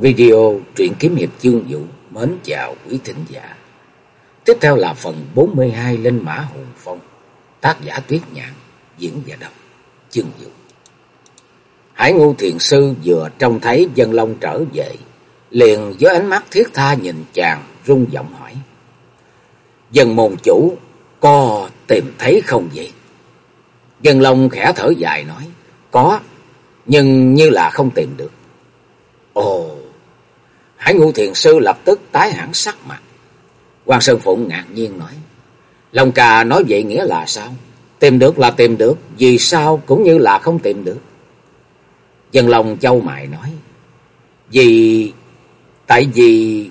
Video truyện kiếm hiệp chương vũ mến chào quý thính giả. Tiếp theo là phần 42 Linh Mã Hùng Phong, tác giả Tuyết Nhạn, diễn và đọc chương vũ. Hải Ngu Thiền Sư vừa trông thấy dân long trở về, liền với ánh mắt thiết tha nhìn chàng, rung giọng hỏi. Dân môn chủ, có tìm thấy không vậy? Dân long khẽ thở dài nói, có, nhưng như là không tìm được. Ồ, Hải Ngũ Thiền Sư lập tức tái hẳn sắc mặt. Quan Sơn Phụng ngạc nhiên nói. Long ca nói vậy nghĩa là sao? Tìm được là tìm được, vì sao cũng như là không tìm được. Dân Lòng châu mại nói. Vì... Tại vì...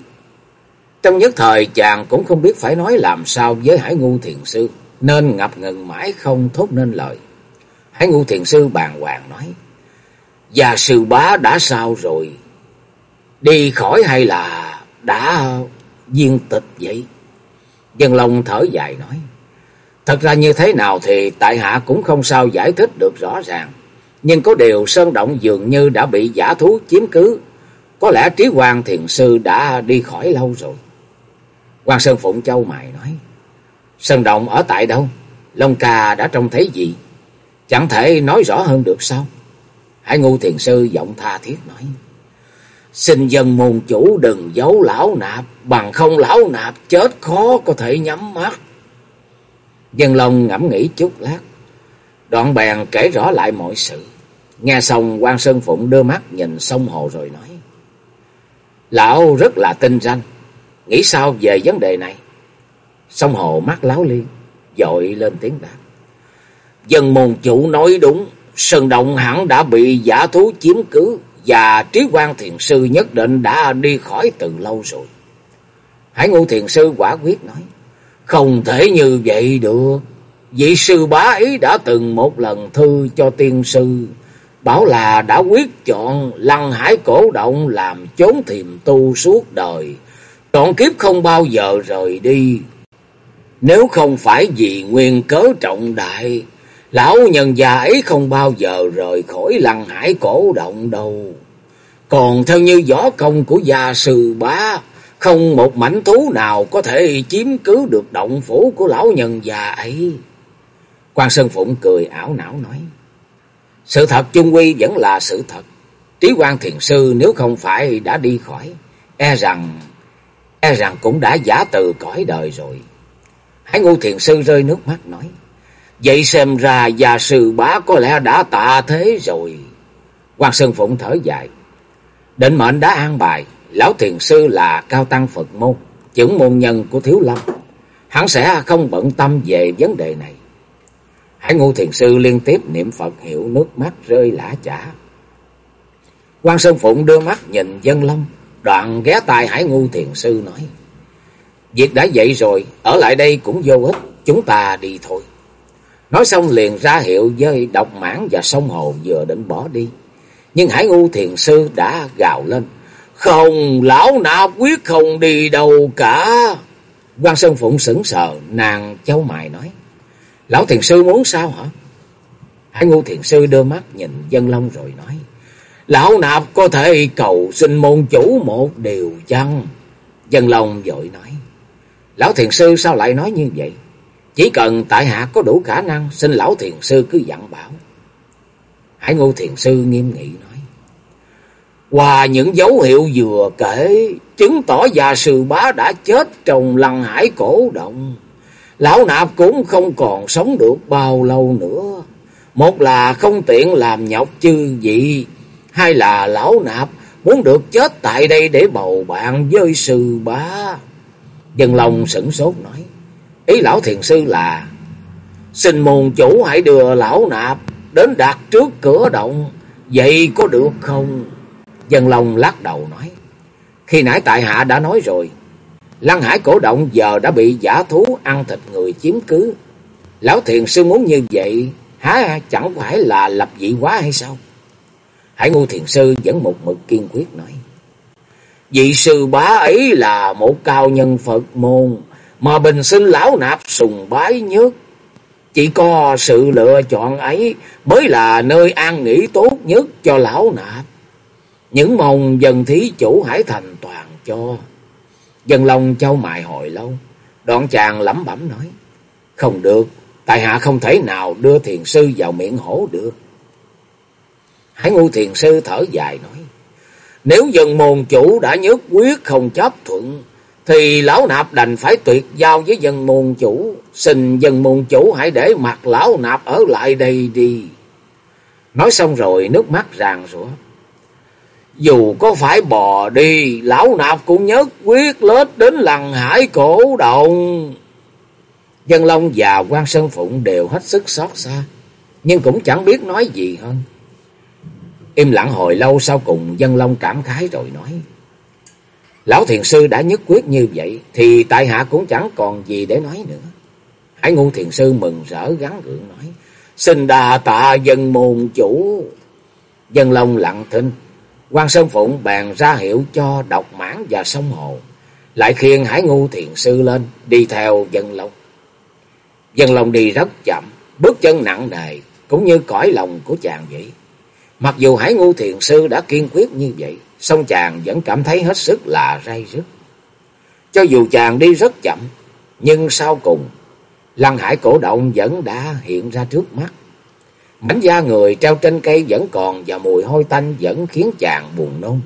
Trong nhất thời chàng cũng không biết phải nói làm sao với Hải Ngu Thiền Sư, nên ngập ngừng mãi không thốt nên lời. Hải Ngu Thiền Sư bàn hoàng nói. Già sư bá đã sao rồi? Đi khỏi hay là đã viên tịch vậy? Dân Long thở dài nói. Thật ra như thế nào thì tại hạ cũng không sao giải thích được rõ ràng. Nhưng có điều Sơn Động dường như đã bị giả thú chiếm cứ. Có lẽ Trí Hoàng Thiền Sư đã đi khỏi lâu rồi. Hoàng Sơn Phụng Châu Mài nói. Sơn Động ở tại đâu? Long ca đã trông thấy gì? Chẳng thể nói rõ hơn được sao? Hải Ngu Thiền Sư giọng tha thiết nói. Xin dân môn chủ đừng giấu lão nạp, bằng không lão nạp chết khó có thể nhắm mắt. Dân Long ngẫm nghĩ chút lát, đoạn bèn kể rõ lại mọi sự. Nghe xong quan Sơn Phụng đưa mắt nhìn sông hồ rồi nói. Lão rất là tinh danh, nghĩ sao về vấn đề này? Sông hồ mắt láo liên, dội lên tiếng đáp. Dân môn chủ nói đúng, Sơn Động hẳn đã bị giả thú chiếm cứ và trí quan thiền sư nhất định đã đi khỏi từ lâu rồi. Hải ngũ thiền sư quả quyết nói, không thể như vậy được. Vị sư bá ý đã từng một lần thư cho tiên sư, bảo là đã quyết chọn lăng hải cổ động làm chốn thiềm tu suốt đời, trọn kiếp không bao giờ rời đi. Nếu không phải vì nguyên cớ trọng đại, lão nhân già ấy không bao giờ rời khỏi lăng hải cổ động đâu. Còn theo như võ công của gia sư bá, không một mảnh thú nào có thể chiếm cứ được động phủ của lão nhân già ấy. Quan Sơn Phụng cười ảo não nói. Sự thật chung quy vẫn là sự thật. Trí quan thiền sư nếu không phải đã đi khỏi, e rằng, e rằng cũng đã giả từ cõi đời rồi. Hải ngu thiền sư rơi nước mắt nói. Vậy xem ra gia sư bá có lẽ đã tạ thế rồi. Quan Sơn Phụng thở dài. Định mệnh đã an bài, lão thiền sư là cao tăng Phật môn, trưởng môn nhân của Thiếu Lâm. Hắn sẽ không bận tâm về vấn đề này. Hải ngu thiền sư liên tiếp niệm Phật hiệu nước mắt rơi lã chả. quan Sơn Phụng đưa mắt nhìn dân long, đoạn ghé tai Hải ngu thiền sư nói. Việc đã vậy rồi, ở lại đây cũng vô ích, chúng ta đi thôi. Nói xong liền ra hiệu với độc mãn và sông hồ vừa định bỏ đi. Nhưng Hải ngu thiền sư đã gào lên. Không, lão nạp quyết không đi đâu cả. quan Sơn Phụng sững sờ, nàng châu mài nói. Lão thiền sư muốn sao hả? Hải ngu thiền sư đưa mắt nhìn dân long rồi nói. Lão nạp có thể cầu xin môn chủ một điều chăng? Dân long vội nói. Lão thiền sư sao lại nói như vậy? Chỉ cần tại hạ có đủ khả năng, xin lão thiền sư cứ dặn bảo. Hải ngô thiền sư nghiêm nghị nói. Qua những dấu hiệu vừa kể, chứng tỏ già sư bá đã chết trong lăng hải cổ động. Lão nạp cũng không còn sống được bao lâu nữa. Một là không tiện làm nhọc chư vị, hai là lão nạp muốn được chết tại đây để bầu bạn với sư bá. Dân lòng sửng sốt nói, ý lão thiền sư là, xin môn chủ hãy đưa lão nạp đến đặt trước cửa động, vậy có được không? Dân Long lắc đầu nói. Khi nãy tại hạ đã nói rồi. Lăng hải cổ động giờ đã bị giả thú ăn thịt người chiếm cứ. Lão thiền sư muốn như vậy. Há chẳng phải là lập dị quá hay sao? Hải ngu thiền sư vẫn một mực kiên quyết nói. Vị sư bá ấy là một cao nhân Phật môn. Mà bình sinh lão nạp sùng bái nhất. Chỉ có sự lựa chọn ấy mới là nơi an nghỉ tốt nhất cho lão nạp. Những mong dân thí chủ hải thành toàn cho. Dân lòng châu mại hồi lâu. Đoạn chàng lẩm bẩm nói. Không được, tại hạ không thể nào đưa thiền sư vào miệng hổ được. Hải ngu thiền sư thở dài nói. Nếu dân môn chủ đã nhất quyết không chấp thuận, thì lão nạp đành phải tuyệt giao với dân môn chủ. Xin dân môn chủ hãy để mặt lão nạp ở lại đây đi. Nói xong rồi nước mắt ràng rủa. Dù có phải bò đi, lão nạp cũng nhất quyết lết đến lằn hải cổ động. Dân Long và quan Sơn Phụng đều hết sức xót xa, nhưng cũng chẳng biết nói gì hơn. Im lặng hồi lâu sau cùng Dân Long cảm khái rồi nói. Lão thiền sư đã nhất quyết như vậy, thì tại hạ cũng chẳng còn gì để nói nữa. Hải ngu thiền sư mừng rỡ gắn gượng nói. Xin đà tạ dân môn chủ. Dân Long lặng thinh. quan Sơn Phụng bàn ra hiệu cho độc mãn và sông hồ. Lại khiêng Hải ngu thiền sư lên, đi theo dân Long. Dân Long đi rất chậm, bước chân nặng nề, cũng như cõi lòng của chàng vậy. Mặc dù Hải ngu thiền sư đã kiên quyết như vậy, song chàng vẫn cảm thấy hết sức là ray rứt. Cho dù chàng đi rất chậm, nhưng sau cùng, lăng hải cổ động vẫn đã hiện ra trước mắt. Mảnh da người treo trên cây vẫn còn và mùi hôi tanh vẫn khiến chàng buồn nôn.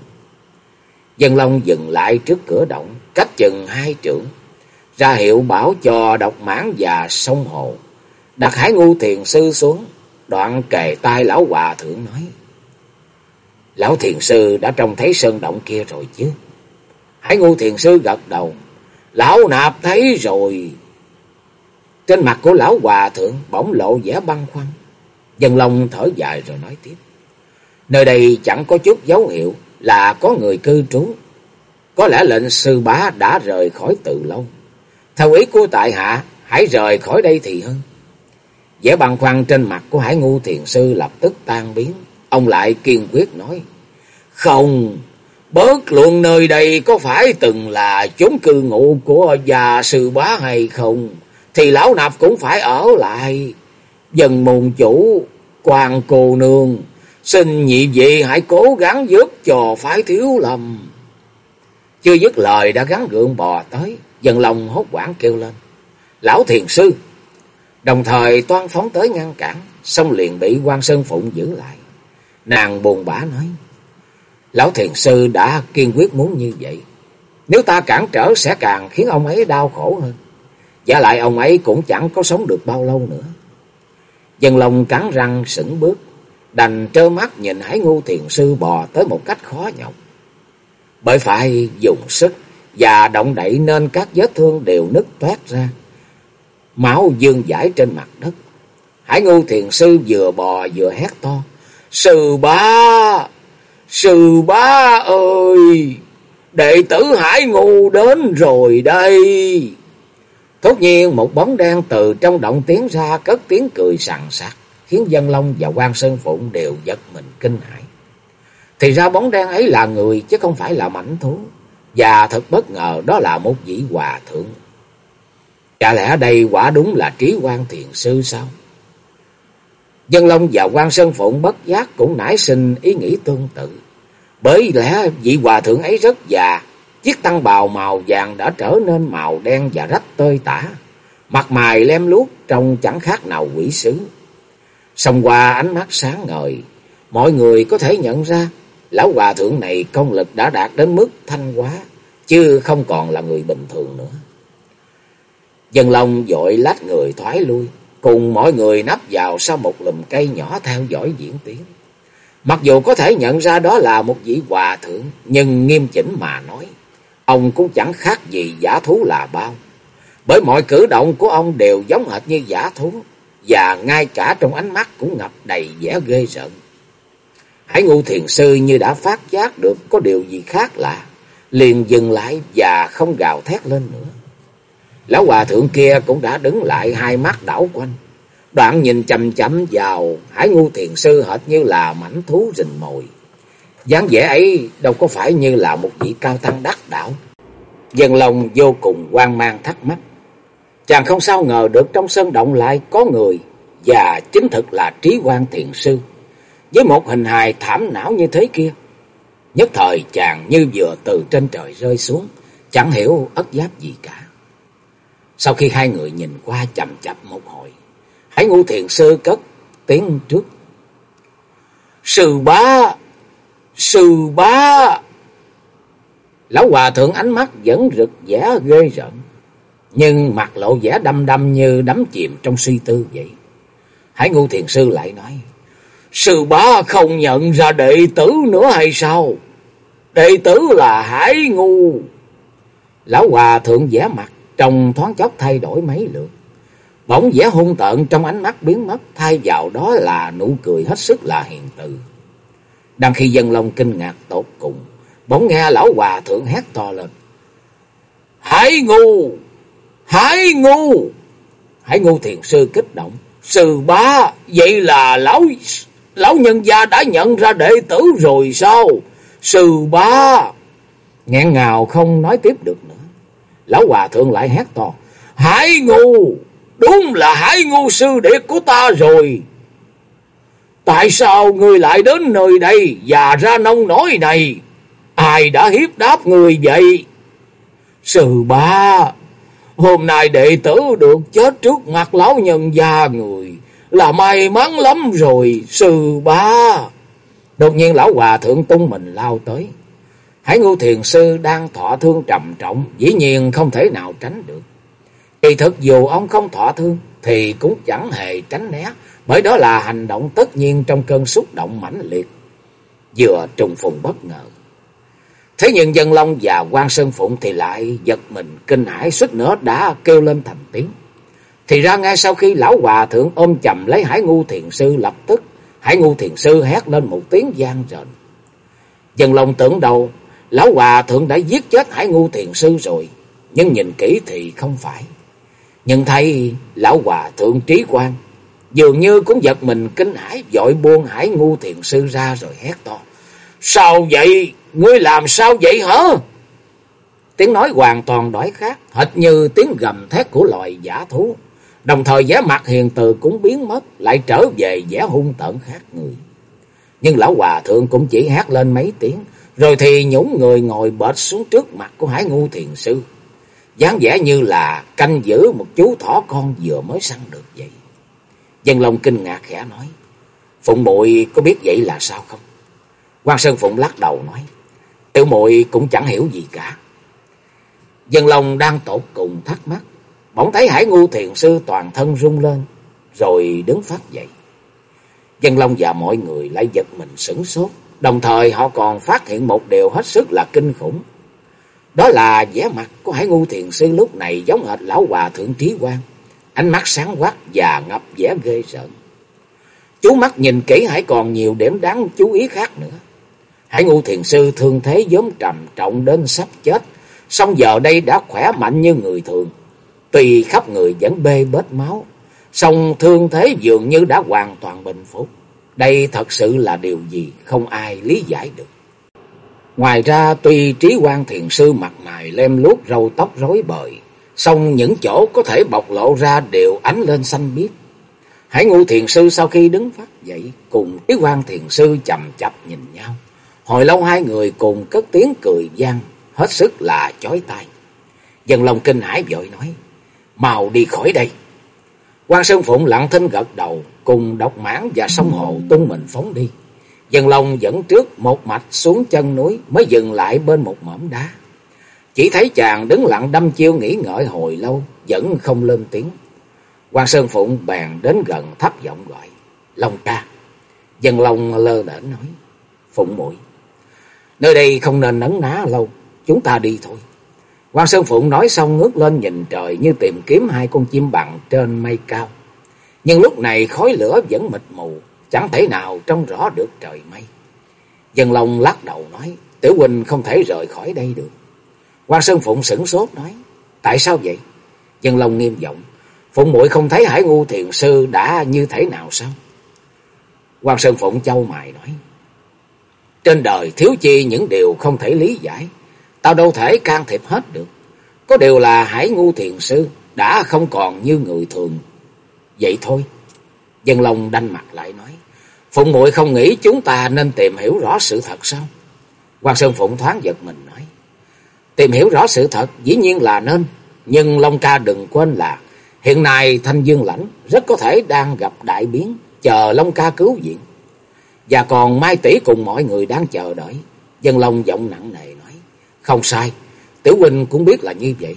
Dân Long dừng lại trước cửa động, cách chừng hai trượng, ra hiệu bảo cho độc mãn và sông hồ. Đặt hải ngu thiền sư xuống, đoạn kề tai lão hòa thượng nói. Lão thiền sư đã trông thấy sơn động kia rồi chứ. Hải ngu thiền sư gật đầu. Lão nạp thấy rồi. Trên mặt của lão hòa thượng bỗng lộ vẻ băng khoăn. Dân Long thở dài rồi nói tiếp. Nơi đây chẳng có chút dấu hiệu là có người cư trú. Có lẽ lệnh sư bá đã rời khỏi từ lâu. Theo ý của tại hạ, hãy rời khỏi đây thì hơn. Vẻ băng khoăn trên mặt của Hải Ngu Thiền Sư lập tức tan biến. Ông lại kiên quyết nói. Không, bớt luận nơi đây có phải từng là chốn cư ngụ của già sư bá hay không? Thì lão nạp cũng phải ở lại. Dần môn chủ, quan cô nương, xin nhị vị hãy cố gắng giúp cho phải thiếu lầm. Chưa dứt lời đã gắn gượng bò tới, dần lòng hốt quảng kêu lên. Lão thiền sư! Đồng thời toan phóng tới ngăn cản, xong liền bị quan Sơn Phụng giữ lại. Nàng buồn bã nói. Lão thiền sư đã kiên quyết muốn như vậy. Nếu ta cản trở sẽ càng khiến ông ấy đau khổ hơn. Và lại ông ấy cũng chẳng có sống được bao lâu nữa. Dân lòng cắn răng sững bước. Đành trơ mắt nhìn Hải Ngu thiền sư bò tới một cách khó nhọc. Bởi phải dùng sức và động đậy nên các vết thương đều nứt toát ra. Máu dương dãi trên mặt đất. Hải Ngu thiền sư vừa bò vừa hét to. Sư ba, Sư ba ơi! Đệ tử Hải Ngu đến rồi đây! Thốt nhiên một bóng đen từ trong động tiến ra cất tiếng cười sằng sặc, khiến Dân Long và quan Sơn Phụng đều giật mình kinh hãi. Thì ra bóng đen ấy là người chứ không phải là mảnh thú. Và thật bất ngờ đó là một vị hòa thượng. Chả lẽ đây quả đúng là trí quan thiền sư sao? Dân Long và quan Sơn Phụng bất giác cũng nảy sinh ý nghĩ tương tự. Bởi lẽ vị hòa thượng ấy rất già, chiếc tăng bào màu vàng đã trở nên màu đen và rách tơi tả. Mặt mày lem luốc trông chẳng khác nào quỷ sứ. Xong qua ánh mắt sáng ngời, mọi người có thể nhận ra lão hòa thượng này công lực đã đạt đến mức thanh hóa, chứ không còn là người bình thường nữa. Dân Long dội lách người thoái lui, cùng mọi người nấp vào sau một lùm cây nhỏ theo dõi diễn tiến. Mặc dù có thể nhận ra đó là một vị hòa thượng, nhưng nghiêm chỉnh mà nói, ông cũng chẳng khác gì giả thú là bao. Bởi mọi cử động của ông đều giống hệt như giả thú, và ngay cả trong ánh mắt cũng ngập đầy vẻ ghê rợn. Hải ngu thiền sư như đã phát giác được có điều gì khác lạ, liền dừng lại và không gào thét lên nữa. Lão hòa thượng kia cũng đã đứng lại hai mắt đảo quanh. Đoạn nhìn chầm chậm vào hải ngu thiền sư hệt như là mảnh thú rình mồi. dáng vẻ ấy đâu có phải như là một vị cao tăng đắc đạo. Dân lòng vô cùng quan mang thắc mắc. Chàng không sao ngờ được trong sân động lại có người và chính thực là trí quan thiền sư. Với một hình hài thảm não như thế kia. Nhất thời chàng như vừa từ trên trời rơi xuống, chẳng hiểu ất giáp gì cả. Sau khi hai người nhìn qua chậm chậm một hồi, Hải Ngũ Thiền Sư cất tiếng trước. Sư bá! Sư bá! Lão Hòa Thượng ánh mắt vẫn rực vẻ ghê rợn, nhưng mặt lộ vẻ đăm đăm như đắm chìm trong suy tư vậy. Hải Ngũ Thiền Sư lại nói, Sư bá không nhận ra đệ tử nữa hay sao? Đệ tử là Hải Ngu. Lão Hòa Thượng vẻ mặt trong thoáng chốc thay đổi mấy lượt. Bỗng vẻ hung tợn trong ánh mắt biến mất, thay vào đó là nụ cười hết sức là hiền từ. Đang khi dân long kinh ngạc tột cùng, bỗng nghe lão hòa thượng hét to lên. Hải ngu! Hải ngu! Hải ngu thiền sư kích động. Sư bá, vậy là lão lão nhân gia đã nhận ra đệ tử rồi sao? Sư bá! Ngẹn ngào không nói tiếp được nữa. Lão hòa thượng lại hét to. Hải ngu! Đúng là hải ngu sư đệ của ta rồi. Tại sao ngươi lại đến nơi đây và ra nông nổi này? Ai đã hiếp đáp người vậy? Sư ba, hôm nay đệ tử được chết trước mặt lão nhân gia người, là may mắn lắm rồi, sư ba. Đột nhiên lão hòa thượng tung mình lao tới. Hải ngưu thiền sư đang thọ thương trầm trọng, dĩ nhiên không thể nào tránh được. Kỳ thực dù ông không thọ thương, thì cũng chẳng hề tránh né, bởi đó là hành động tất nhiên trong cơn xúc động mãnh liệt, vừa trùng phùng bất ngờ. Thế nhưng dân long và quan Sơn Phụng thì lại giật mình kinh hãi suýt nữa đã kêu lên thành tiếng. Thì ra ngay sau khi lão hòa thượng ôm chầm lấy Hải Ngu Thiền Sư lập tức, Hải Ngu Thiền Sư hét lên một tiếng gian rền. Dân long tưởng đầu, lão hòa thượng đã giết chết Hải Ngu Thiền Sư rồi, nhưng nhìn kỹ thì không phải. Nhưng thấy lão hòa thượng trí quan dường như cũng giật mình kinh hãi vội buông Hải Ngu Thiền Sư ra rồi hét to. Sao vậy? Ngươi làm sao vậy hả? Tiếng nói hoàn toàn đổi khác, hệt như tiếng gầm thét của loài giả thú. Đồng thời vẻ mặt hiền từ cũng biến mất, lại trở về vẻ hung tợn khác người. Nhưng lão hòa thượng cũng chỉ hát lên mấy tiếng, rồi thì nhũng người ngồi bệt xuống trước mặt của Hải Ngu Thiền Sư. dáng vẻ như là canh giữ một chú thỏ con vừa mới săn được vậy. Dân Long kinh ngạc khẽ nói, Phụng muội có biết vậy là sao không? quan Sơn Phụng lắc đầu nói, Tiểu muội cũng chẳng hiểu gì cả. Dân Long đang tột cùng thắc mắc, bỗng thấy Hải Ngu Thiền Sư toàn thân rung lên, rồi đứng phát dậy. Dân Long và mọi người lại giật mình sửng sốt, đồng thời họ còn phát hiện một điều hết sức là kinh khủng. Đó là vẻ mặt của Hải Ngu Thiền Sư lúc này giống hệt lão hòa thượng trí quan, ánh mắt sáng quắc và ngập vẻ ghê rợn. Chú mắt nhìn kỹ hãy còn nhiều điểm đáng chú ý khác nữa. Hải Ngu Thiền Sư thương thế giống trầm trọng đến sắp chết, song giờ đây đã khỏe mạnh như người thường. Tuy khắp người vẫn bê bết máu, song thương thế dường như đã hoàn toàn bình phục. Đây thật sự là điều gì không ai lý giải được. Ngoài ra tuy trí quan thiền sư mặt mày lem luốc râu tóc rối bời, song những chỗ có thể bộc lộ ra đều ánh lên xanh biếc. Hải ngũ thiền sư sau khi đứng phát dậy, cùng trí quan thiền sư chầm chập nhìn nhau. Hồi lâu hai người cùng cất tiếng cười gian, hết sức là chói tai. Dân lòng kinh hải vội nói, mau đi khỏi đây. quan Sơn Phụng lặng thinh gật đầu, cùng độc mãn và sông hồ tung mình phóng đi. Dân lòng dẫn trước một mạch xuống chân núi mới dừng lại bên một mỏm đá. Chỉ thấy chàng đứng lặng đâm chiêu nghĩ ngợi hồi lâu, vẫn không lên tiếng. quan Sơn Phụng bèn đến gần thấp giọng gọi, Long ca. Dân lòng lơ đễnh nói, Phụng muội Nơi đây không nên nấn ná lâu, chúng ta đi thôi. quan Sơn Phụng nói xong ngước lên nhìn trời như tìm kiếm hai con chim bằng trên mây cao. Nhưng lúc này khói lửa vẫn mịt mù, chẳng thể nào trông rõ được trời mây. Dân Long lắc đầu nói, Tiểu huynh không thể rời khỏi đây được. quan Sơn Phụng sửng sốt nói, tại sao vậy? Dân Long nghiêm giọng, Phụng muội không thấy Hải Ngu Thiền Sư đã như thế nào sao? quan Sơn Phụng châu mài nói, trên đời thiếu chi những điều không thể lý giải. Tao đâu thể can thiệp hết được. Có điều là Hải Ngu Thiền Sư đã không còn như người thường. Vậy thôi. Dân Long đanh mặt lại nói. Phụng muội không nghĩ chúng ta nên tìm hiểu rõ sự thật sao? quan Sơn Phụng thoáng giật mình nói. Tìm hiểu rõ sự thật dĩ nhiên là nên. Nhưng Long ca đừng quên là hiện nay Thanh Dương Lãnh rất có thể đang gặp đại biến. Chờ Long ca cứu viện. Và còn Mai Tỷ cùng mọi người đang chờ đợi. Dân Long giọng nặng nề nói. Không sai. Tiểu huynh cũng biết là như vậy.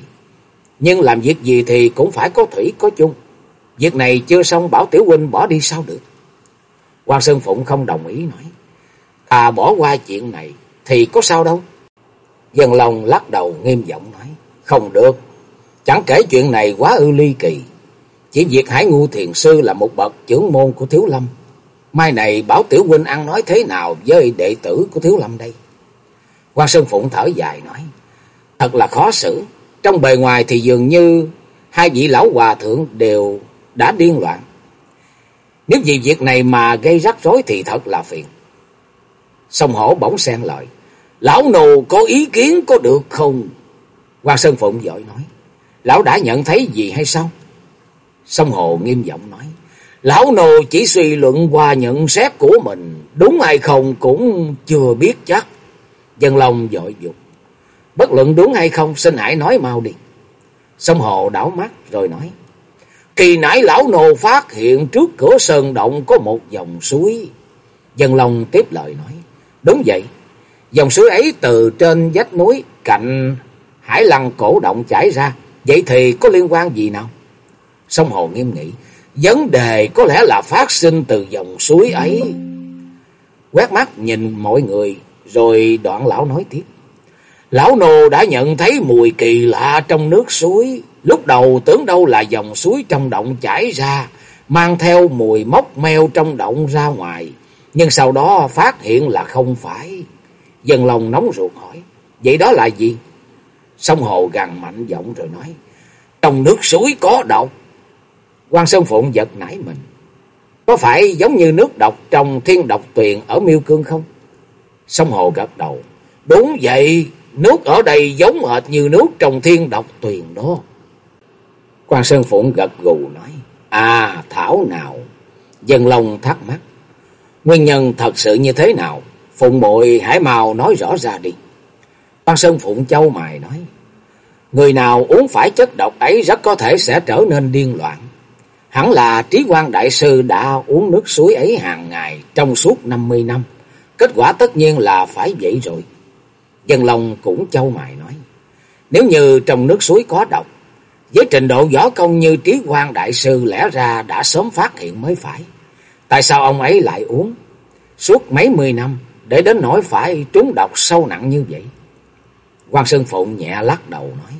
Nhưng làm việc gì thì cũng phải có thủy có chung. Việc này chưa xong, bảo Tiểu huynh bỏ đi sao được. Hoàng Sơn Phụng không đồng ý, nói. À bỏ qua chuyện này thì có sao đâu. Dân Long lắc đầu nghiêm giọng nói. Không được. Chẳng kể chuyện này quá ư ly kỳ. Chỉ việc Hải Ngu Thiền Sư là một bậc trưởng môn của Thiếu Lâm. Mai này bảo Tiểu huynh ăn nói thế nào với đệ tử của Thiếu Lâm đây? Quan Sơn Phụng thở dài nói. Thật là khó xử. Trong bề ngoài thì dường như hai vị lão hòa thượng đều đã điên loạn. Nếu vì việc này mà gây rắc rối thì thật là phiền. Sông hổ bỗng xen lời. Lão nù có ý kiến có được không? Quan Sơn Phụng giỏi nói. Lão đã nhận thấy gì hay sao? Sông hồ nghiêm giọng nói. Lão nô chỉ suy luận qua nhận xét của mình. Đúng hay không cũng chưa biết chắc. Dân lòng dội dục. Bất luận đúng hay không, xin hãy nói mau đi. Sông hồ đảo mắt rồi nói. Kỳ nãy lão nô phát hiện trước cửa sơn động có một dòng suối. Dân long tiếp lời nói. Đúng vậy. Dòng suối ấy từ trên vách núi cạnh hải lăng cổ động chảy ra. Vậy thì có liên quan gì nào? Sông hồ nghiêm nghị. Vấn đề có lẽ là phát sinh từ dòng suối ấy. Quét mắt nhìn mọi người, rồi đoạn lão nói tiếp. Lão nô đã nhận thấy mùi kỳ lạ trong nước suối. Lúc đầu tưởng đâu là dòng suối trong động chảy ra, mang theo mùi mốc meo trong động ra ngoài. Nhưng sau đó phát hiện là không phải. Dân lòng nóng ruột hỏi, vậy đó là gì? Sông hồ gằn mạnh giọng rồi nói, trong nước suối có độc. quan Sơn Phụng giật nảy mình. Có phải giống như nước độc trong thiên độc tuyền ở miêu cương không? Sông hồ gật đầu. Đúng vậy, nước ở đây giống hệt như nước trong thiên độc tuyền đó quan Sơn Phụng gật gù nói. À, thảo nào. Dân Long thắc mắc. Nguyên nhân thật sự như thế nào? Phụng bội hãy mau nói rõ ra đi. quan Sơn Phụng châu mài nói. Người nào uống phải chất độc ấy rất có thể sẽ trở nên điên loạn. Hẳn là Trí quan Đại Sư đã uống nước suối ấy hàng ngày trong suốt 50 năm. Kết quả tất nhiên là phải vậy rồi. Dân Long cũng châu mài nói. Nếu như trong nước suối có độc, với trình độ võ công như Trí quan Đại Sư lẽ ra đã sớm phát hiện mới phải. Tại sao ông ấy lại uống suốt mấy mươi năm để đến nỗi phải trúng độc sâu nặng như vậy? quan Sơn Phụng nhẹ lắc đầu nói.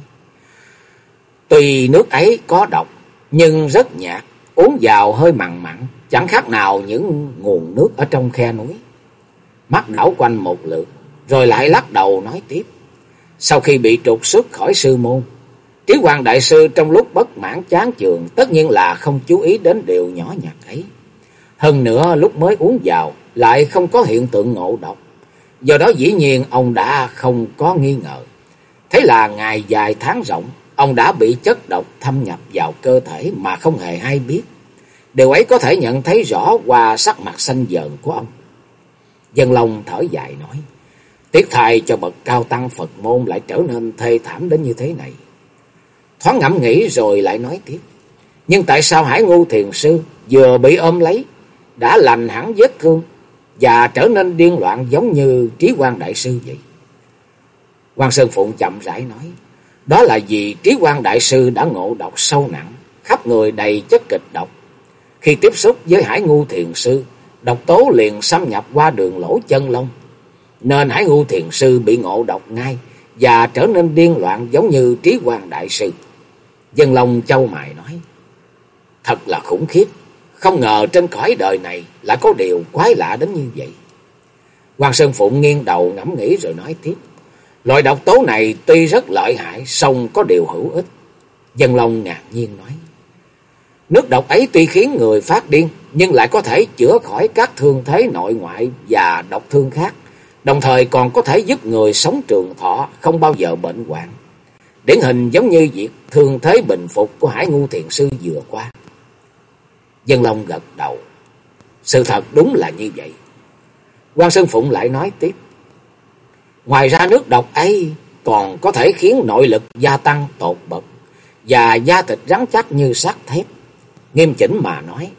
Tuy nước ấy có độc, nhưng rất nhạt, uống vào hơi mặn mặn, chẳng khác nào những nguồn nước ở trong khe núi. Mắt đảo quanh một lượt, rồi lại lắc đầu nói tiếp. Sau khi bị trục xuất khỏi sư môn, Ký Hoàng Đại Sư trong lúc bất mãn chán chường tất nhiên là không chú ý đến điều nhỏ nhặt ấy. Hơn nữa lúc mới uống vào lại không có hiện tượng ngộ độc. Do đó dĩ nhiên ông đã không có nghi ngờ. Thế là ngày dài tháng rộng, ông đã bị chất độc thâm nhập vào cơ thể mà không hề hay biết. Điều ấy có thể nhận thấy rõ qua sắc mặt xanh dờn của ông. Dân Long thở dài nói, tiếc thay cho bậc cao tăng Phật môn lại trở nên thê thảm đến như thế này. Thoáng ngẫm nghĩ rồi lại nói tiếp, nhưng tại sao Hải Ngu Thiền Sư vừa bị ôm lấy, đã lành hẳn vết thương và trở nên điên loạn giống như Trí quan Đại Sư vậy? Quan Sơn Phụng chậm rãi nói, đó là vì Trí quan Đại Sư đã ngộ độc sâu nặng, khắp người đầy chất kịch độc. Khi tiếp xúc với Hải Ngu Thiền Sư, độc tố liền xâm nhập qua đường lỗ chân lông. Nên Hải Ngu Thiền Sư bị ngộ độc ngay và trở nên điên loạn giống như Trí quan Đại Sư. Dân Long châu mài nói, thật là khủng khiếp, không ngờ trên cõi đời này lại có điều quái lạ đến như vậy. Hoàng Sơn Phụng nghiêng đầu ngẫm nghĩ rồi nói tiếp. Loại độc tố này tuy rất lợi hại, song có điều hữu ích. Dân Long ngạc nhiên nói. Nước độc ấy tuy khiến người phát điên, nhưng lại có thể chữa khỏi các thương thế nội ngoại và độc thương khác. Đồng thời còn có thể giúp người sống trường thọ, không bao giờ bệnh hoạn. Điển hình giống như việc thương thế bình phục của Hải Ngu Thiền Sư vừa qua. Dân Long gật đầu. Sự thật đúng là như vậy. quan Sơn Phụng lại nói tiếp. Ngoài ra nước độc ấy còn có thể khiến nội lực gia tăng tột bậc và da thịt rắn chắc như sắt thép. Nghiêm chỉnh mà nói,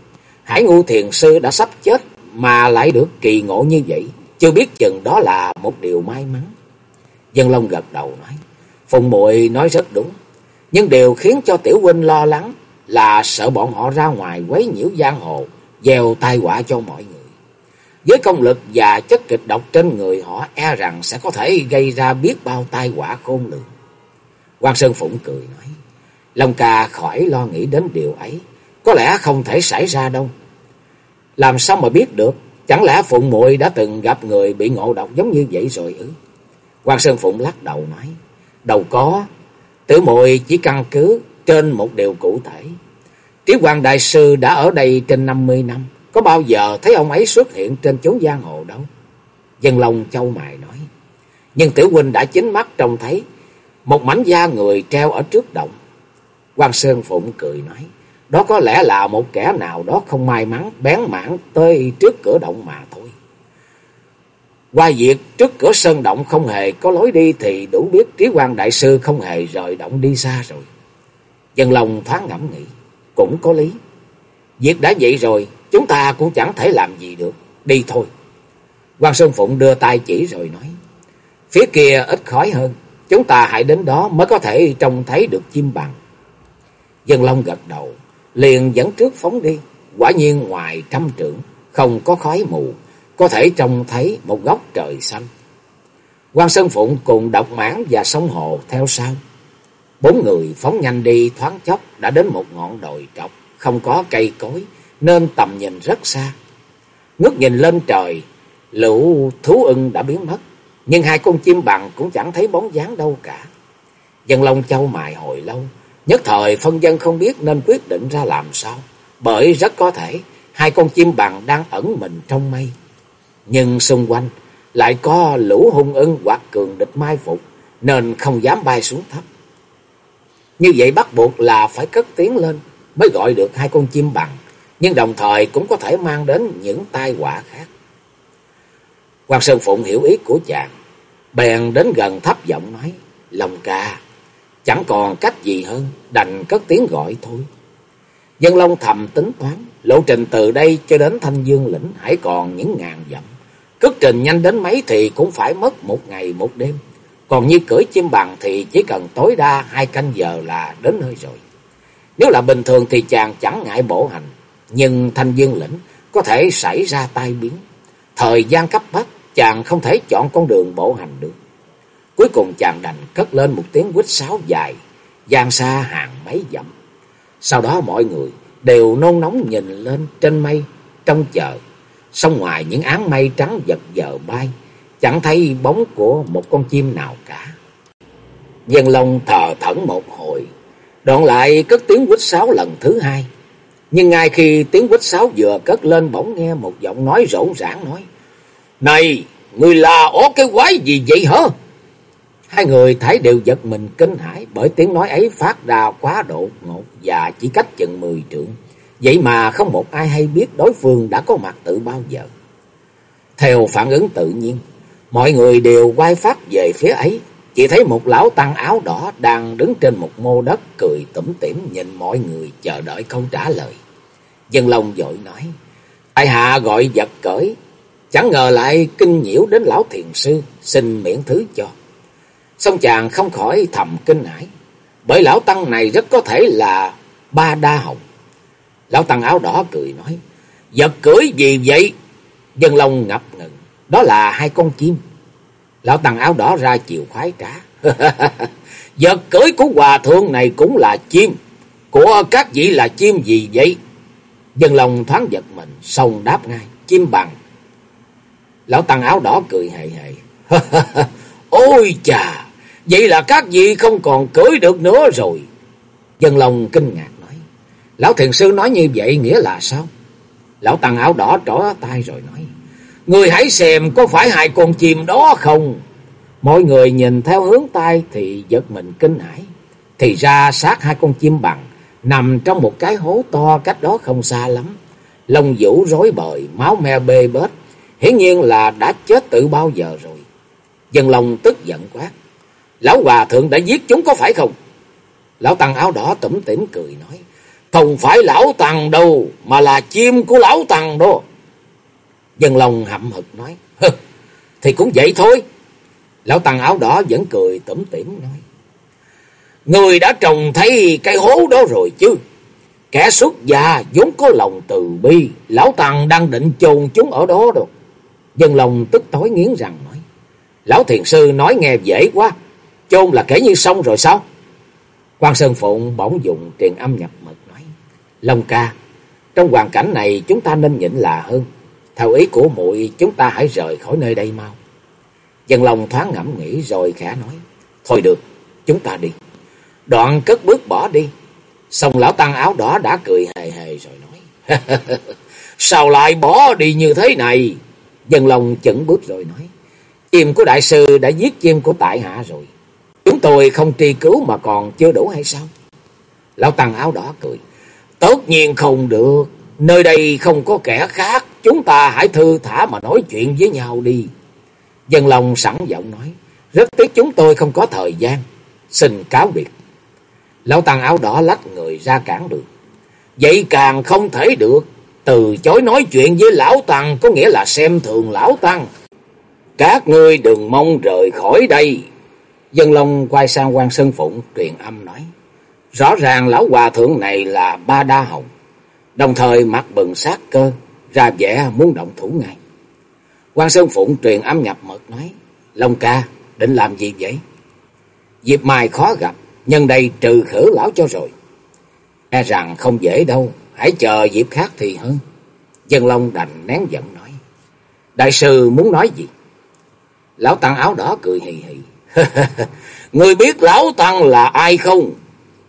Hải Ngu Thiền Sư đã sắp chết mà lại được kỳ ngộ như vậy, chưa biết chừng đó là một điều may mắn. Dân Long gật đầu nói, Phùng Muội nói rất đúng, nhưng điều khiến cho Tiểu huynh lo lắng là sợ bọn họ ra ngoài quấy nhiễu giang hồ, gieo tai họa cho mọi người. Với công lực và chất kịch độc trên người họ e rằng sẽ có thể gây ra biết bao tai họa khôn lường. Quan Sơn Phụng cười nói, Long ca khỏi lo nghĩ đến điều ấy, có lẽ không thể xảy ra đâu. Làm sao mà biết được, chẳng lẽ Phụng muội đã từng gặp người bị ngộ độc giống như vậy rồi ư? Quan Sơn Phụng lắc đầu nói, đâu có, tử muội chỉ căn cứ trên một điều cụ thể. Trí Hoàng Đại Sư đã ở đây trên 50 năm, có bao giờ thấy ông ấy xuất hiện trên chốn giang hồ đâu. Dân Long châu mài nói, nhưng tử huynh đã chính mắt trông thấy một mảnh da người treo ở trước động. Quan Sơn Phụng cười nói, đó có lẽ là một kẻ nào đó không may mắn bén mảng tới trước cửa động mà thôi. Qua việc trước cửa sơn động không hề có lối đi thì đủ biết trí quan đại sư không hề rời động đi xa rồi. Dân lòng thoáng ngẫm nghĩ, cũng có lý. Việc đã vậy rồi, chúng ta cũng chẳng thể làm gì được, đi thôi. Quan Sơn Phụng đưa tay chỉ rồi nói, phía kia ít khói hơn, chúng ta hãy đến đó mới có thể trông thấy được chim bằng. Dân Long gật đầu, liền dẫn trước phóng đi, quả nhiên ngoài trăm trưởng không có khói mù, có thể trông thấy một góc trời xanh. Quan Sơn Phụng cùng Độc Mãn và Sông Hồ theo sau. Bốn người phóng nhanh đi thoáng chốc đã đến một ngọn đồi trọc, không có cây cối, nên tầm nhìn rất xa. Ngước nhìn lên trời, lũ thú ưng đã biến mất, nhưng hai con chim bằng cũng chẳng thấy bóng dáng đâu cả. Dân Long Châu mài hồi lâu, nhất thời phân dân không biết nên quyết định ra làm sao, bởi rất có thể hai con chim bằng đang ẩn mình trong mây. Nhưng xung quanh lại có lũ hung ưng hoặc cường địch mai phục, nên không dám bay xuống thấp. Như vậy bắt buộc là phải cất tiếng lên mới gọi được hai con chim bằng, nhưng đồng thời cũng có thể mang đến những tai họa khác. Quan Sơn Phụng hiểu ý của chàng, bèn đến gần thấp giọng nói, Lòng ca, chẳng còn cách gì hơn, đành cất tiếng gọi thôi. Dân Long thầm tính toán, lộ trình từ đây cho đến Thanh Dương lĩnh hãy còn những ngàn dặm. Cất trình nhanh đến mấy thì cũng phải mất một ngày một đêm. Còn như cưỡi chim bằng thì chỉ cần tối đa hai canh giờ là đến nơi rồi. Nếu là bình thường thì chàng chẳng ngại bộ hành. Nhưng thanh dương lĩnh có thể xảy ra tai biến. Thời gian cấp bách chàng không thể chọn con đường bộ hành được. Cuối cùng chàng đành cất lên một tiếng quýt sáo dài, gian xa hàng mấy dặm. Sau đó mọi người đều nôn nóng nhìn lên trên mây, trong chờ. Sông ngoài những áng mây trắng giật giờ bay, chẳng thấy bóng của một con chim nào cả. Dân Long thờ thẫn một hồi, đoạn lại cất tiếng quýt sáo lần thứ hai. Nhưng ngay khi tiếng quýt sáo vừa cất lên bỗng nghe một giọng nói rỗn rãng nói. Này, người là ổ cái quái gì vậy hả? Hai người thấy đều giật mình kinh hãi bởi tiếng nói ấy phát ra quá độ ngột và chỉ cách chừng mười trượng. Vậy mà không một ai hay biết đối phương đã có mặt từ bao giờ. Theo phản ứng tự nhiên, mọi người đều quay phát về phía ấy. Chỉ thấy một lão tăng áo đỏ đang đứng trên một mô đất cười tủm tỉm nhìn mọi người chờ đợi câu trả lời. Dân Long dội nói, Tại hạ gọi giật cởi, chẳng ngờ lại kinh nhiễu đến lão thiền sư, xin miễn thứ cho. Xong chàng không khỏi thầm kinh hãi, bởi lão tăng này rất có thể là ba đa hồng. Lão tăng áo đỏ cười nói, giật cưỡi gì vậy? Dân Long ngập ngừng, đó là hai con chim. Lão tăng áo đỏ ra chiều khoái trả. giật cưỡi của hòa thượng này cũng là chim. Của các vị là chim gì vậy? Dân Long thoáng giật mình, xong đáp ngay, chim bằng. Lão tăng áo đỏ cười hề hề. Ôi chà, vậy là các vị không còn cưỡi được nữa rồi. Dân Long kinh ngạc. Lão thiền sư nói như vậy nghĩa là sao? Lão tăng áo đỏ trỏ tay rồi nói. Người hãy xem có phải hai con chim đó không? Mọi người nhìn theo hướng tay thì giật mình kinh hãi. Thì ra sát hai con chim bằng nằm trong một cái hố to cách đó không xa lắm. Lông vũ rối bời, máu me bê bết. Hiển nhiên là đã chết từ bao giờ rồi. Dân lòng tức giận quát. Lão hòa thượng đã giết chúng có phải không? Lão tăng áo đỏ tủm tỉm cười nói. Không phải lão tằng đâu, mà là chim của lão tằng đó. Dân lòng hậm hực nói. Thì cũng vậy thôi. Lão tằng áo đỏ vẫn cười tủm tỉm nói. Người đã trồng thấy cái hố đó rồi chứ. Kẻ xuất gia vốn có lòng từ bi. Lão tằng đang định chôn chúng ở đó đâu. Dân lòng tức tối nghiến rằng nói. Lão thiền sư nói nghe dễ quá. Chôn là kể như xong rồi sao? quan Sơn Phụng bỗng dùng truyền âm nhập. Long ca, trong hoàn cảnh này chúng ta nên nhịn là hơn. Theo ý của muội chúng ta hãy rời khỏi nơi đây mau. Dân lòng thoáng ngẫm nghĩ rồi khẽ nói. Thôi được, chúng ta đi. Đoạn cất bước bỏ đi. Xong lão tăng áo đỏ đã cười hề hề rồi nói. Sao lại bỏ đi như thế này? Dân lòng chững bước rồi nói. Chim của đại sư đã giết chim của tại hạ rồi. Chúng tôi không tri cứu mà còn chưa đủ hay sao? Lão tăng áo đỏ cười. Tất nhiên không được. Nơi đây không có kẻ khác. Chúng ta hãy thư thả mà nói chuyện với nhau đi. Dân lòng sẵn giọng nói. Rất tiếc chúng tôi không có thời gian. Xin cáo biệt. Lão tàng áo đỏ lách người ra cản đường. Vậy càng không thể được. Từ chối nói chuyện với lão tăng có nghĩa là xem thường lão tăng. Các ngươi đừng mong rời khỏi đây. Dân Long quay sang quan Sơn Phụng truyền âm nói. Rõ ràng lão hòa thượng này là ba đa hồng. Đồng thời mặt bừng sát cơ, ra vẻ muốn động thủ ngay. quan Sơn Phụng truyền âm nhập mật nói. Long ca, định làm gì vậy? Dịp mai khó gặp, nhân đây trừ khử lão cho rồi. E rằng không dễ đâu, hãy chờ dịp khác thì hơn. Dân Long đành nén giận nói. Đại sư muốn nói gì? Lão tăng áo đỏ cười hì hì. Người biết lão tăng là ai không?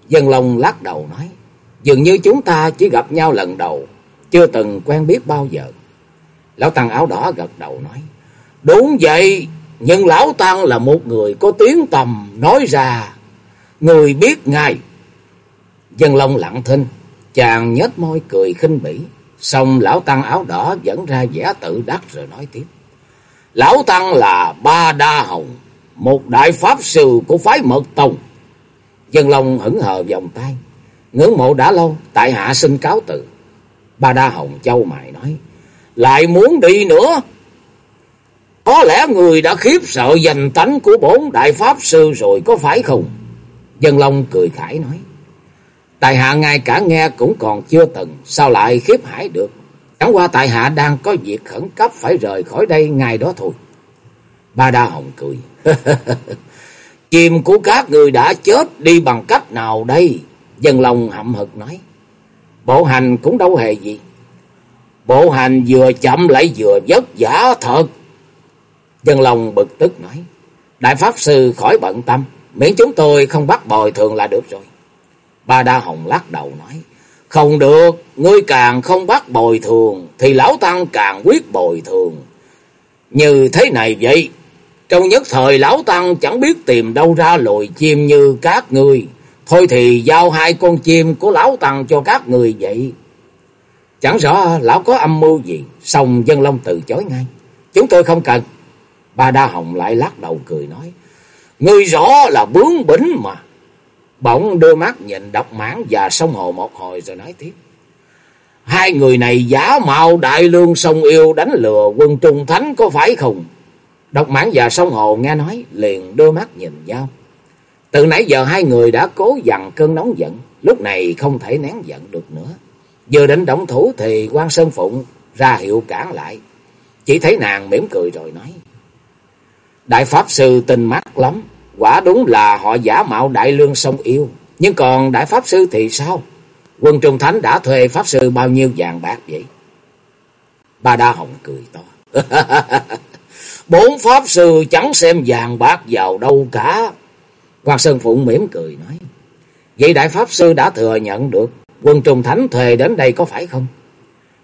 Dân Long lắc đầu nói. Dường như chúng ta chỉ gặp nhau lần đầu. Chưa từng quen biết bao giờ. Lão tăng áo đỏ gật đầu nói. Đúng vậy. Nhưng lão tăng là một người có tiếng tầm, nói ra. Người biết ngay. Dân Long lặng thinh. Chàng nhếch môi cười khinh bỉ. Xong lão tăng áo đỏ dẫn ra vẻ tự đắc rồi nói tiếp. Lão tăng là ba đa hồng, một đại pháp sư của phái mật tông. Dân Long hững hờ vòng tay, ngưỡng mộ đã lâu, tại hạ xin cáo từ. Ba Đa Hồng Châu mày nói, lại muốn đi nữa. Có lẽ người đã khiếp sợ danh tánh của bốn đại pháp sư rồi có phải không? Dân Long cười khải nói, tại hạ ngay cả nghe cũng còn chưa từng, sao lại khiếp hải được? Chẳng qua tại hạ đang có việc khẩn cấp phải rời khỏi đây ngay đó thôi. Ba Đa Hồng cười. Chim của các người đã chết đi bằng cách nào đây? Dân lòng hậm hực nói. Bộ hành cũng đâu hề gì. Bộ hành vừa chậm lại vừa vất vả thật. Dân lòng bực tức nói. Đại Pháp Sư khỏi bận tâm. Miễn chúng tôi không bắt bồi thường là được rồi. Ba Đa Hồng lắc đầu nói. Không được, ngươi càng không bắt bồi thường, thì lão tăng càng quyết bồi thường. Như thế này vậy, trong nhất thời lão tăng chẳng biết tìm đâu ra lồi chim như các người. Thôi thì giao hai con chim của lão tăng cho các người vậy. Chẳng rõ lão có âm mưu gì. Xong dân long từ chối ngay. Chúng tôi không cần. Ba Đa Hồng lại lắc đầu cười nói. Ngươi rõ là bướng bỉnh mà. Bỗng đôi mắt nhìn độc mãn và sông hồ một hồi rồi nói tiếp. Hai người này giả mạo đại lương sông yêu đánh lừa quân trung thánh có phải không? Độc mãn và sông hồ nghe nói liền đôi mắt nhìn nhau. Từ nãy giờ hai người đã cố dằn cơn nóng giận, lúc này không thể nén giận được nữa. Vừa định động thủ thì quan Sơn Phụng ra hiệu cản lại. Chỉ thấy nàng mỉm cười rồi nói. Đại Pháp Sư tinh mắt lắm, quả đúng là họ giả mạo đại lương sông yêu. Nhưng còn Đại Pháp Sư thì sao? Quân Trung Thánh đã thuê Pháp Sư bao nhiêu vàng bạc vậy? Ba Đa Hồng cười to. Bốn pháp sư chẳng xem vàng bạc vào đâu cả. hoàng Sơn Phụng mỉm cười nói. Vậy đại pháp sư đã thừa nhận được quân trùng thánh thuê đến đây có phải không?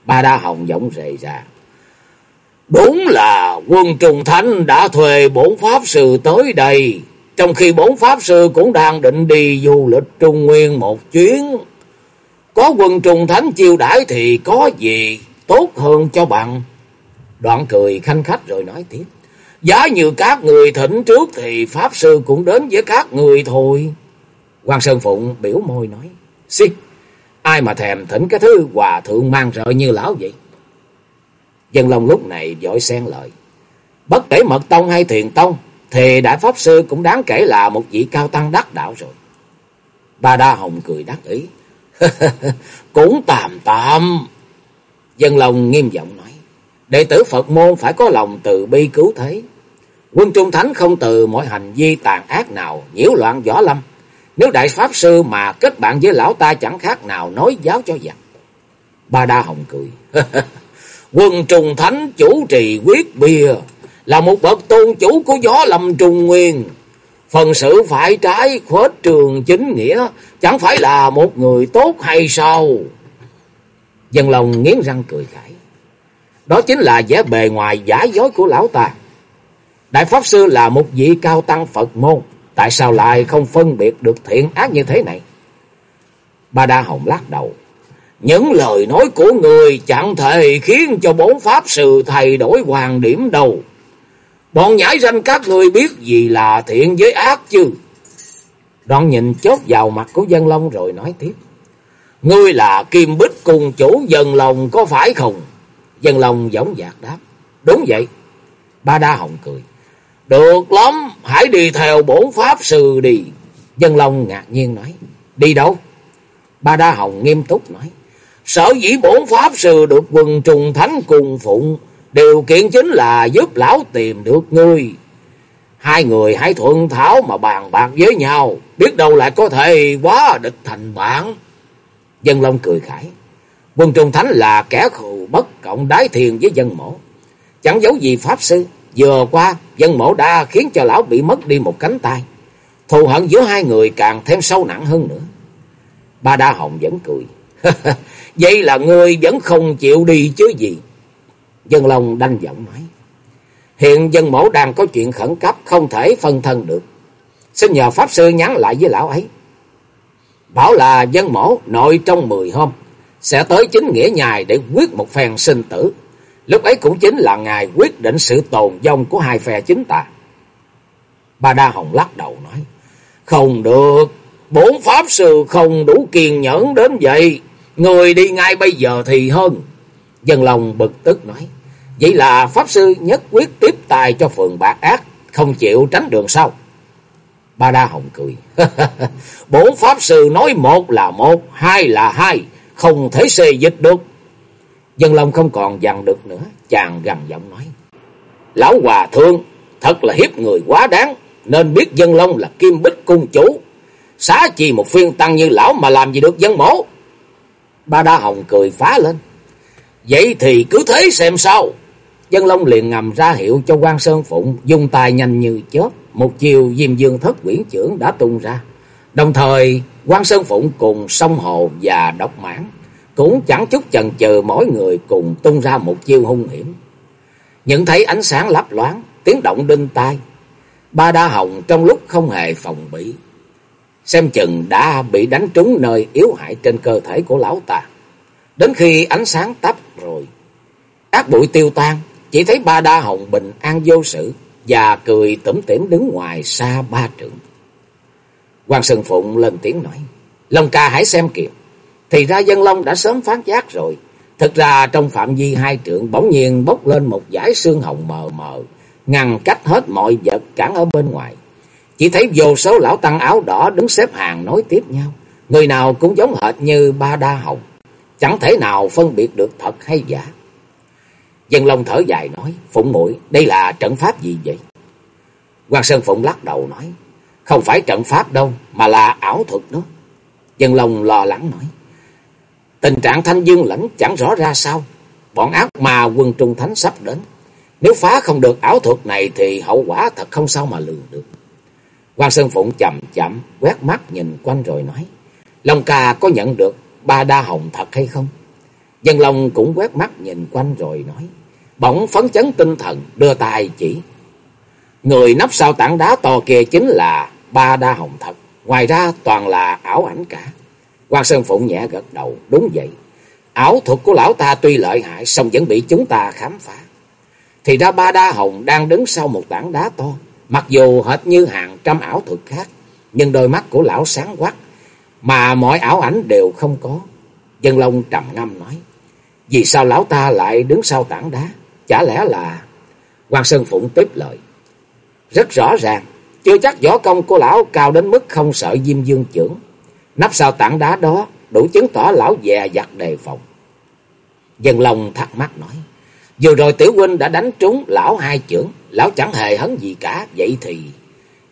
Ba Đa Hồng giọng rề ra. Đúng là quân trùng thánh đã thuê bốn pháp sư tới đây. Trong khi bốn pháp sư cũng đang định đi du lịch Trung Nguyên một chuyến. Có quân trùng thánh chiêu đãi thì có gì tốt hơn cho bằng. Đoạn cười khanh khách rồi nói tiếp. Giá như các người thỉnh trước thì Pháp Sư cũng đến với các người thôi. Quan Sơn Phụng biểu môi nói. Xì, ai mà thèm thỉnh cái thứ hòa thượng mang rợ như lão vậy? Dân Long lúc này vội xen lời. Bất kể mật tông hay thiền tông, thì Đại Pháp Sư cũng đáng kể là một vị cao tăng đắc đạo rồi. Ba Đa Hồng cười đắc ý. cũng tạm tạm. Dân Long nghiêm giọng nói. Đệ tử Phật môn phải có lòng từ bi cứu thế. Quân Trung Thánh không từ mọi hành vi tàn ác nào, nhiễu loạn võ lâm. Nếu Đại Pháp Sư mà kết bạn với lão ta chẳng khác nào nói giáo cho giặc. Ba Đa Hồng cười. Quân Trung Thánh chủ trì quyết bia là một bậc tôn chủ của gió lâm Trung Nguyên. Phần sự phải trái khuếch trường chính nghĩa, chẳng phải là một người tốt hay sao? Dân lòng nghiến răng cười khải. Đó chính là vẻ bề ngoài giả dối của lão ta. Đại Pháp Sư là một vị cao tăng Phật môn. Tại sao lại không phân biệt được thiện ác như thế này? Ba Đa Hồng lắc đầu. Những lời nói của người chẳng thể khiến cho bốn Pháp Sư thay đổi hoàn điểm đâu. Bọn nhãi danh các người biết gì là thiện với ác chứ. Đoạn nhìn chốt vào mặt của dân long rồi nói tiếp. Ngươi là kim bích cùng chủ dân lòng có phải không? Dân long giống dạc đáp. Đúng vậy. Ba Đa Hồng cười. Được lắm, hãy đi theo bổn pháp sư đi. Dân Long ngạc nhiên nói. Đi đâu? Ba Đa Hồng nghiêm túc nói. Sở dĩ bổn pháp sư được quần trùng thánh cùng phụng. Điều kiện chính là giúp lão tìm được ngươi. Hai người hãy thuận thảo mà bàn bạc với nhau. Biết đâu lại có thể quá địch thành bản. Dân Long cười khải. Quân Trung Thánh là kẻ khù bất cộng đái thiền với dân mổ. Chẳng giấu gì Pháp Sư. Vừa qua, dân mổ đã khiến cho lão bị mất đi một cánh tay. Thù hận giữa hai người càng thêm sâu nặng hơn nữa. Ba Đa Hồng vẫn cười. Vậy là ngươi vẫn không chịu đi chứ gì. Dân Long đanh giọng nói. Hiện dân mổ đang có chuyện khẩn cấp không thể phân thân được. Xin nhờ Pháp Sư nhắn lại với lão ấy. Bảo là dân mổ nội trong mười hôm sẽ tới chính nghĩa nhài để quyết một phen sinh tử. Lúc ấy cũng chính là ngài quyết định sự tồn vong của hai phe chính ta. Ba Đa Hồng lắc đầu nói. Không được. Bốn Pháp Sư không đủ kiên nhẫn đến vậy. Người đi ngay bây giờ thì hơn. Dân lòng bực tức nói. Vậy là Pháp Sư nhất quyết tiếp tài cho phường bạc ác. Không chịu tránh đường sau. Ba Đa Hồng cười. Bốn Pháp Sư nói một là một, hai là hai. Không thể xê dịch được. Dân Long không còn dằn được nữa, chàng gằn giọng nói. Lão Hòa Thượng, thật là hiếp người quá đáng, nên biết Dân Long là kim bích cung chủ. Xá chi một phiên tăng như lão mà làm gì được dân mổ. Ba Đa Hồng cười phá lên. Vậy thì cứ thế xem sao. Dân Long liền ngầm ra hiệu cho quan Sơn Phụng dùng tài nhanh như chớp. Một chiều diêm dương thất quyển trưởng đã tung ra. Đồng thời quan Sơn Phụng cùng sông Hồ và Độc Mãn cũng chẳng chút chần chừ mỗi người cùng tung ra một chiêu hung hiểm. Nhận thấy ánh sáng lấp loáng, tiếng động đinh tai. Ba đa hồng trong lúc không hề phòng bị. Xem chừng đã bị đánh trúng nơi yếu hại trên cơ thể của lão ta. Đến khi ánh sáng tắt rồi, các bụi tiêu tan, chỉ thấy ba đa hồng bình an vô sự và cười tủm tỉm đứng ngoài xa ba trượng. Hoàng Sơn Phụng lên tiếng nói, Long ca hãy xem kìa. Thì ra dân long đã sớm phát giác rồi. Thực ra trong phạm vi hai trượng bỗng nhiên bốc lên một dải xương hồng mờ mờ, ngăn cách hết mọi vật cản ở bên ngoài. Chỉ thấy vô số lão tăng áo đỏ đứng xếp hàng nối tiếp nhau. Người nào cũng giống hệt như ba đa hồng. Chẳng thể nào phân biệt được thật hay giả. Dân Long thở dài nói, Phụng mũi, đây là trận pháp gì vậy? Hoàng Sơn Phụng lắc đầu nói, không phải trận pháp đâu, mà là ảo thuật đó. Dân Long lo lắng nói, Tình trạng thanh dương lãnh chẳng rõ ra sao. Bọn ác mà quân trung thánh sắp đến. Nếu phá không được ảo thuật này thì hậu quả thật không sao mà lường được. Quan Sơn Phụng chậm chậm quét mắt nhìn quanh rồi nói. Long ca có nhận được ba đa hồng thật hay không? Dân Long cũng quét mắt nhìn quanh rồi nói. Bỗng phấn chấn tinh thần đưa tay chỉ. Người nấp sau tảng đá to kia chính là ba đa hồng thật. Ngoài ra toàn là ảo ảnh cả. Quan Sơn Phụng nhẹ gật đầu, đúng vậy. Ảo thuật của lão ta tuy lợi hại, song vẫn bị chúng ta khám phá. Thì ra ba đa hồng đang đứng sau một tảng đá to. Mặc dù hệt như hàng trăm ảo thuật khác. Nhưng đôi mắt của lão sáng quắc. Mà mọi ảo ảnh đều không có. Dân Long trầm ngâm nói. Vì sao lão ta lại đứng sau tảng đá? Chả lẽ là... Quan Sơn Phụng tiếp lời. Rất rõ ràng. Chưa chắc võ công của lão cao đến mức không sợ Diêm Dương trưởng. Nắp sau tảng đá đó đủ chứng tỏ lão dè giặt đề phòng. Dân lòng thắc mắc nói. Vừa rồi tiểu huynh đã đánh trúng lão hai trưởng. Lão chẳng hề hấn gì cả. Vậy thì...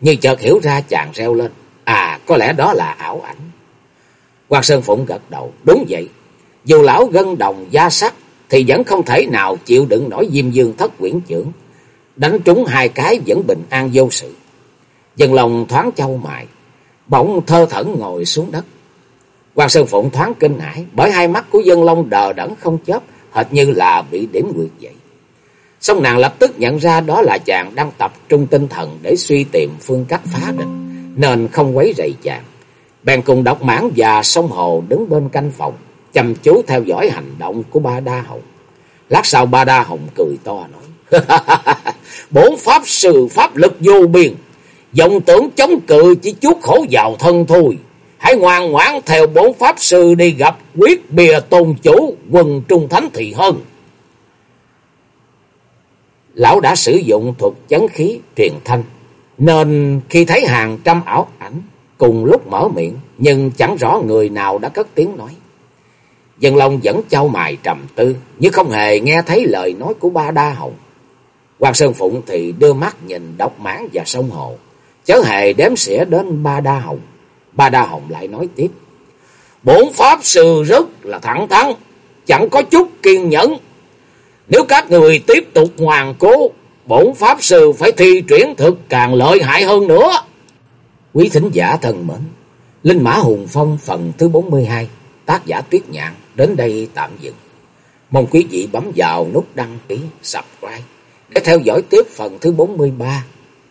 Như chợt hiểu ra chàng reo lên. À có lẽ đó là ảo ảnh. Quang Sơn Phụng gật đầu. Đúng vậy. Dù lão gân đồng da sắt. Thì vẫn không thể nào chịu đựng nổi diêm dương thất quyển trưởng. Đánh trúng hai cái vẫn bình an vô sự. Dân lòng thoáng châu mại. Bỗng thơ thẩn ngồi xuống đất. quan Sơn Phụng thoáng kinh hãi bởi hai mắt của dân long đờ đẫn không chớp, hệt như là bị điểm nguyệt vậy. Xong nàng lập tức nhận ra đó là chàng đang tập trung tinh thần để suy tìm phương cách phá địch, nên không quấy rầy chàng. Bèn cùng độc mãn và sông hồ đứng bên canh phòng, chăm chú theo dõi hành động của ba đa hồng. Lát sau ba đa hồng cười to nói, Bốn pháp sư pháp lực vô biên, dòng tưởng chống cự chỉ chút khổ vào thân thôi. Hãy ngoan ngoãn theo bốn pháp sư đi gặp quyết bìa tôn chủ quần trung thánh thị hơn. Lão đã sử dụng thuật chấn khí truyền thanh, nên khi thấy hàng trăm ảo ảnh cùng lúc mở miệng, nhưng chẳng rõ người nào đã cất tiếng nói. Dân Long vẫn trao mài trầm tư, nhưng không hề nghe thấy lời nói của ba đa hồng. Hoàng Sơn Phụng thì đưa mắt nhìn độc mãn và sông hồ, chớ hề đếm xỉa đến ba đa hồng. Ba Đa Hồng lại nói tiếp. Bốn Pháp Sư rất là thẳng thắn, chẳng có chút kiên nhẫn. Nếu các người tiếp tục hoàn cố, bổn Pháp Sư phải thi chuyển thực càng lợi hại hơn nữa. Quý thính giả thân mến, Linh Mã Hùng Phong phần thứ 42, tác giả Tuyết Nhạn đến đây tạm dừng. Mong quý vị bấm vào nút đăng ký, subscribe để theo dõi tiếp phần thứ 43